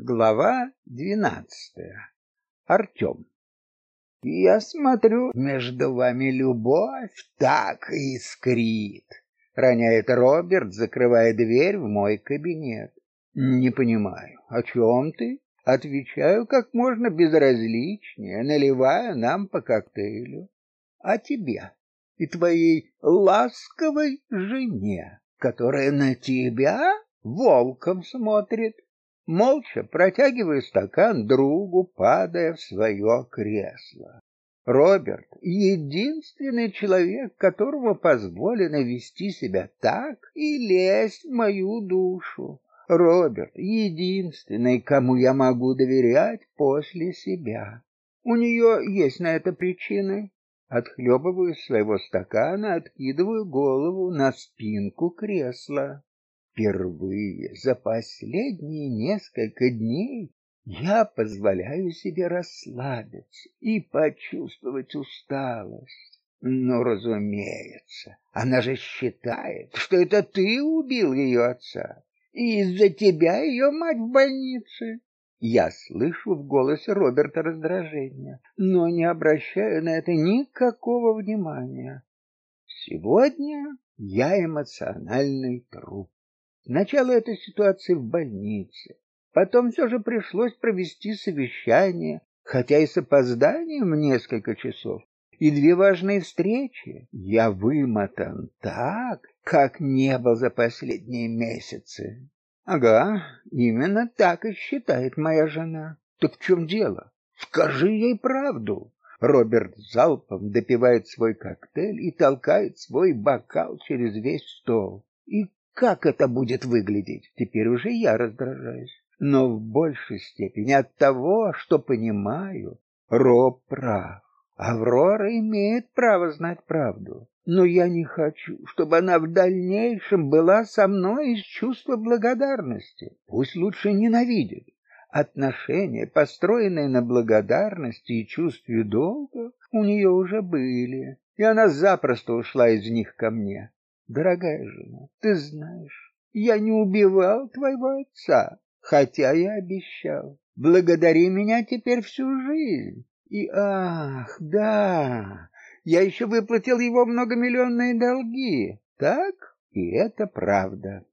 Глава двенадцатая. Артем. Я смотрю, между вами любовь так искрит, роняет Роберт, закрывая дверь в мой кабинет. Не понимаю, о чем ты? Отвечаю как можно безразличнее, наливая нам по коктейлю. А тебе и твоей ласковой жене, которая на тебя волком смотрит молча протягивая стакан другу, падая в свое кресло. Роберт — единственный человек, которому позволено вести себя так и лезть в мою душу. Роберт — единственный, кому я могу доверять после себя. У нее есть на это причины. Отхлебываю из своего стакана, откидываю голову на спинку кресла. Впервые за последние несколько дней я позволяю себе расслабиться и почувствовать усталость. Но, разумеется, она же считает, что это ты убил ее отца, и из-за тебя ее мать в больнице. Я слышу в голосе Роберта раздражение, но не обращаю на это никакого внимания. Сегодня я эмоциональный труп. Сначала эта ситуация в больнице, потом все же пришлось провести совещание, хотя и с опозданием в несколько часов, и две важные встречи. Я вымотан так, как не был за последние месяцы. Ага, именно так и считает моя жена. Так в чем дело? Скажи ей правду. Роберт залпом допивает свой коктейль и толкает свой бокал через весь стол. И как это будет выглядеть? Теперь уже я раздражаюсь, но в большей степени от того, что понимаю, Роб прав. Аврора имеет право знать правду, но я не хочу, чтобы она в дальнейшем была со мной из чувства благодарности. Пусть лучше ненавидит. Отношения, построенные на благодарности и чувстве долга, у нее уже были, и она запросто ушла из них ко мне. Дорогая жена, ты знаешь, я не убивал твоего отца, хотя я обещал. Благодари меня теперь всю жизнь. И ах, да, я еще выплатил его многомиллионные долги. Так? И это правда.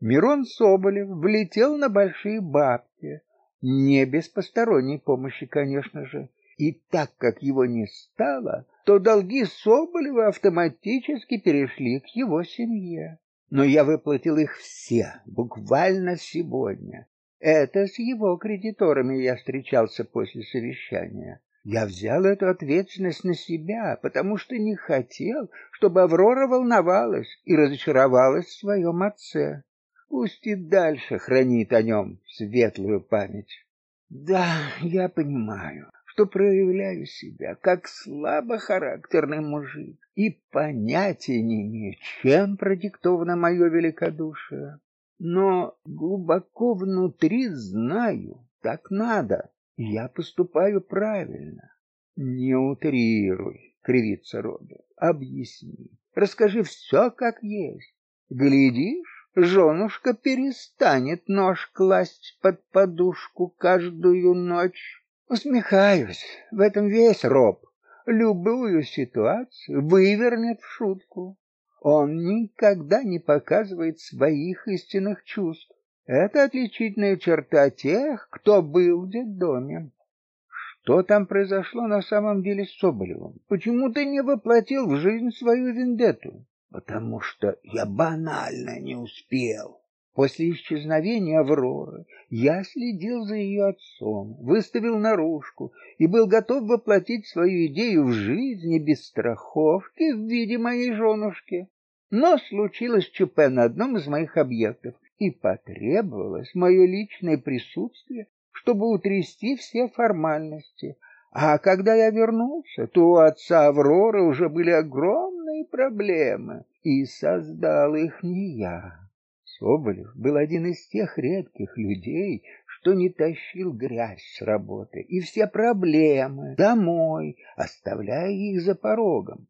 Мирон Соболев влетел на большие бабки, не без посторонней помощи, конечно же. И так как его не стало, то долги Соболева автоматически перешли к его семье. Но я выплатил их все, буквально сегодня. Это с его кредиторами я встречался после совещания. Я взял эту ответственность на себя, потому что не хотел, чтобы Аврора волновалась и разочаровалась в своем отце. Пусть и дальше хранит о нем светлую память. Да, я понимаю, что проявляю себя как слабохарактерный мужик и понятия не имею, чем продиктовано мое великодушие. Но глубоко внутри знаю, так надо, я поступаю правильно. Не утрируй, кривится Роберт. Объясни, расскажи все как есть. Глядишь, женушка перестанет нож класть под подушку каждую ночь Усмехаюсь. В этом весь Роб. Любую ситуацию вывернет в шутку. Он никогда не показывает своих истинных чувств. Это отличительная черта тех, кто был в детдоме. Что там произошло на самом деле с Соболевым? Почему ты не воплотил в жизнь свою вендетту? Потому что я банально не успел. После исчезновения Авроры я следил за ее отцом, выставил наружку и был готов воплотить свою идею в жизнь без страховки в виде моей женушки. Но случилось ЧП на одном из моих объектов, и потребовалось мое личное присутствие, чтобы утрясти все формальности. А когда я вернулся, то у отца Авроры уже были огромные проблемы, и создал их не я. Соболев был один из тех редких людей, что не тащил грязь с работы и все проблемы домой, оставляя их за порогом.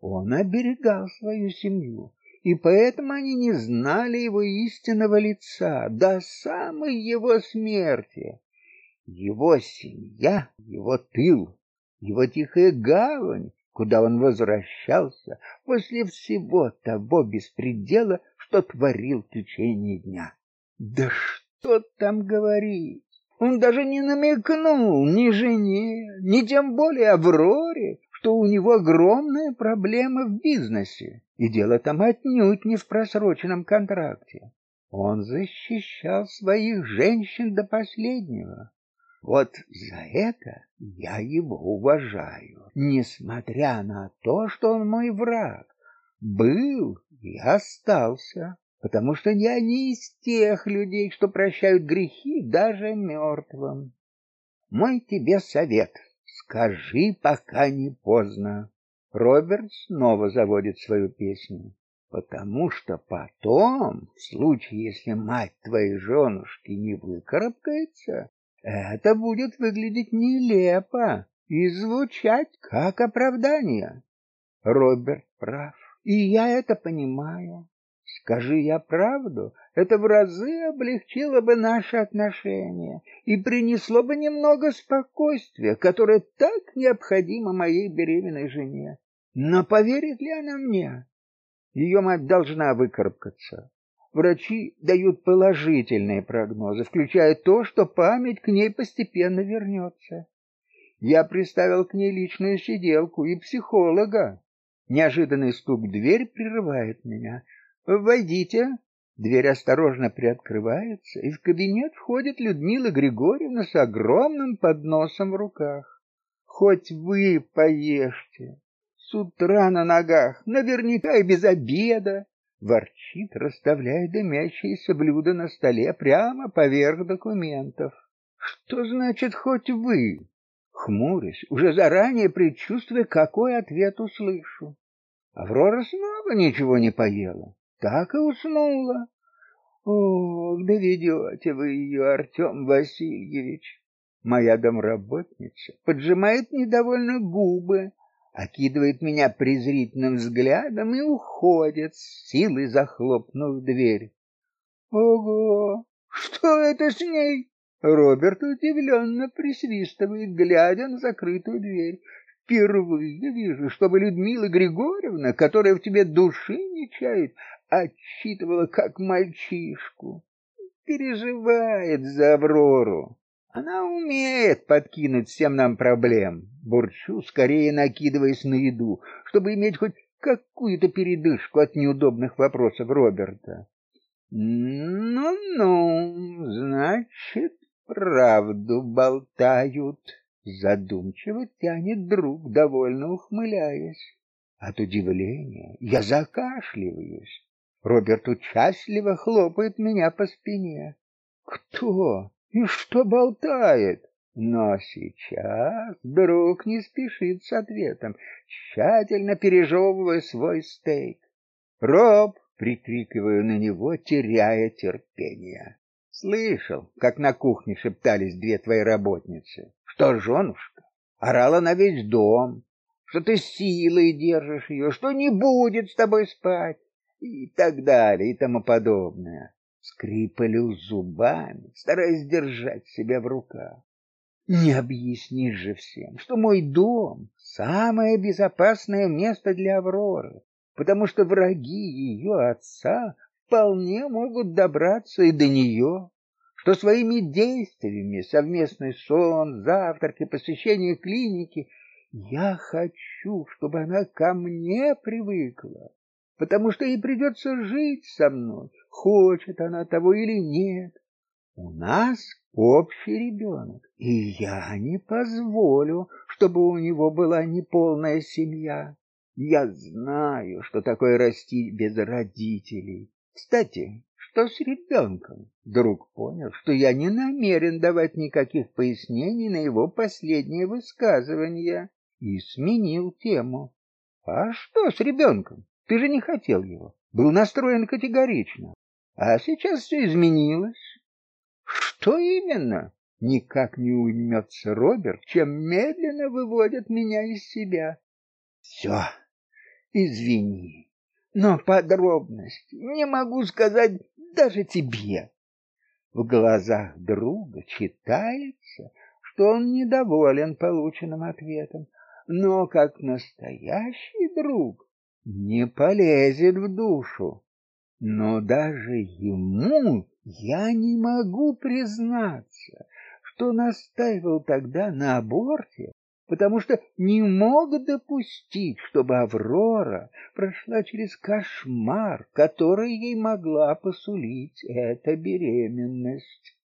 Он оберегал свою семью и поэтому они не знали его истинного лица до самой его смерти. Его семья, его тыл, его тихая гавань, куда он возвращался после всего того беспредела, что творил в течение дня. Да что там говорить? Он даже не намекнул ни жене, ни тем более Авроре, что у него огромная проблема в бизнесе, и дело там отнюдь не в просроченном контракте. Он защищал своих женщин до последнего. Вот за это я его уважаю, несмотря на то, что он мой враг. Был и остался, потому что я не из тех людей, что прощают грехи даже мертвым. Мой тебе совет — Скажи, пока не поздно. Роберт снова заводит свою песню, потому что потом, в случае, если мать твоей женушки не выкарабкается, это будет выглядеть нелепо и звучать как оправдание. Роберт прав, и я это понимаю. Скажи я правду, это в разы облегчило бы наши отношения и принесло бы немного спокойствия, которое так необходимо моей беременной жене. Но поверит ли она мне? Ее мать должна выкарабкаться. Врачи дают положительные прогнозы, включая то, что память к ней постепенно вернется. Я приставил к ней личную сиделку и психолога. Неожиданный стук в дверь прерывает меня. Войдите. Дверь осторожно приоткрывается, и в кабинет входит Людмила Григорьевна с огромным подносом в руках. Хоть вы поешьте. С утра на ногах, наверняка и без обеда, ворчит, расставляя дымящиеся блюда на столе прямо поверх документов. Что значит хоть вы? Хмурюсь, уже заранее предчувствуя, какой ответ услышу. Аврора снова ничего не поела так и уснула. Ох, доведете вы ее, Артем Васильевич. Моя домработница поджимает недовольно губы, окидывает меня презрительным взглядом и уходит, с силой захлопнув дверь. Ого, что это с ней? Роберт удивленно присвистывает, глядя на закрытую дверь. Впервые вижу, чтобы Людмила Григорьевна, которая в тебе души не чает, отчитывала как мальчишку. Переживает за Аврору. Она умеет подкинуть всем нам проблем. Бурчу, скорее накидываясь на еду, чтобы иметь хоть какую-то передышку от неудобных вопросов Роберта. Ну-ну, значит, правду болтают. Задумчиво тянет друг, довольно ухмыляясь. От удивления я закашливаюсь. Роберт участливо хлопает меня по спине. Кто и что болтает? Но сейчас друг не спешит с ответом, тщательно пережевывая свой стейк. Роб, прикрикиваю на него, теряя терпение. Слышал, как на кухне шептались две твои работницы. Что, женушка, орала на весь дом, что ты силой держишь ее, что не будет с тобой спать и так далее и тому подобное. Скрипалю зубами, стараясь держать себя в руках. Не объяснишь же всем, что мой дом — самое безопасное место для Авроры, потому что враги ее отца вполне могут добраться и до нее, что своими действиями, совместный сон, завтраки, посещение клиники, я хочу, чтобы она ко мне привыкла, потому что ей придется жить со мной, хочет она того или нет. У нас общий ребенок, и я не позволю, чтобы у него была неполная семья. Я знаю, что такое расти без родителей. Кстати, что с ребенком? Друг понял, что я не намерен давать никаких пояснений на его последнее высказывание и сменил тему. А что с ребенком? Ты же не хотел его. Был настроен категорично. А сейчас все изменилось. Что именно? Никак не уймется Роберт, чем медленно выводит меня из себя. Все, извини. Но подробности не могу сказать даже тебе. В глазах друга читается, что он недоволен полученным ответом, но как настоящий друг не полезет в душу. Но даже ему я не могу признаться, что настаивал тогда на аборте, потому что не мог допустить, чтобы Аврора прошла через кошмар, который ей могла посулить эта беременность.